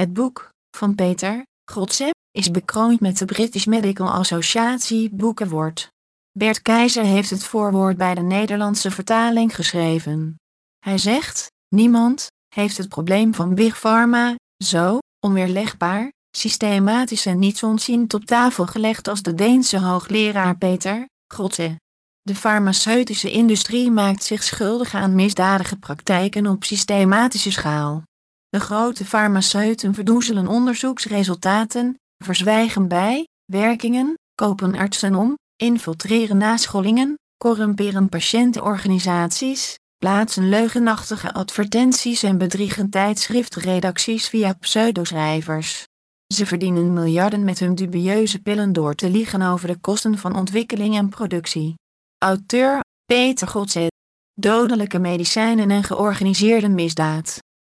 Het boek, van Peter Godse, is bekroond met de British Medical Association Book Award. Bert Keizer heeft het voorwoord bij de Nederlandse vertaling geschreven. Hij zegt, niemand heeft het probleem van Big Pharma zo onweerlegbaar, systematisch en niet onziend op tafel gelegd als de Deense hoogleraar Peter Godse. De farmaceutische industrie maakt zich schuldig aan misdadige praktijken op systematische schaal. De grote farmaceuten verdoezelen onderzoeksresultaten, verzwijgen bij, werkingen, kopen artsen om, infiltreren nascholingen, corrumperen patiëntenorganisaties, plaatsen leugenachtige advertenties en bedriegen tijdschriftredacties via pseudoschrijvers. Ze verdienen miljarden met hun dubieuze pillen door te liegen over de kosten van ontwikkeling en productie. Auteur Peter Godset. Dodelijke medicijnen en georganiseerde misdaad.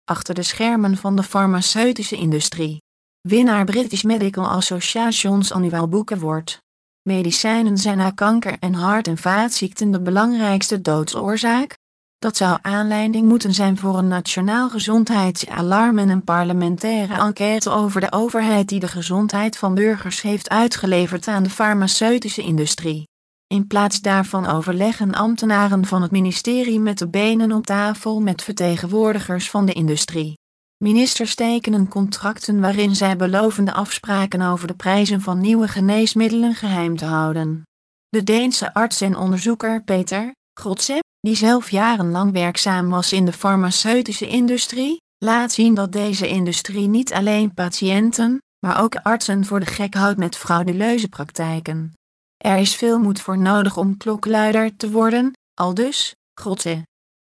Achter de schermen van de farmaceutische industrie. Winnaar British Medical Association's Annual Book Award. Medicijnen zijn na kanker en hart- en vaatziekten de belangrijkste doodsoorzaak. Dat zou aanleiding moeten zijn voor een nationaal gezondheidsalarm en een parlementaire enquête over de overheid die de gezondheid van burgers heeft uitgeleverd aan de farmaceutische industrie. In plaats daarvan overleggen ambtenaren van het ministerie met de benen op tafel met vertegenwoordigers van de industrie. Ministers tekenen contracten waarin zij beloven de afspraken over de prijzen van nieuwe geneesmiddelen geheim te houden. De Deense arts en onderzoeker Peter Godse, die zelf jarenlang werkzaam was in de farmaceutische industrie, laat zien dat deze industrie niet alleen patiënten, maar ook artsen voor de gek houdt met frauduleuze praktijken. Er is veel moed voor nodig om klokluider te worden, aldus, Godse.